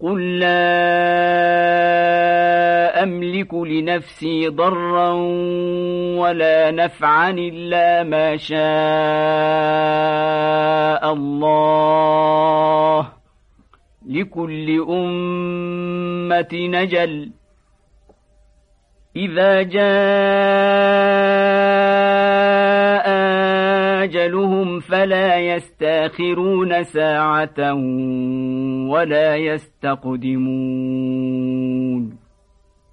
قل لا أملك لنفسي ضرا ولا نفعا إلا ما شاء الله لكل أمة نجل إذا جاء أجلهم فلا يستأخرون ساعة ولا يستقدمون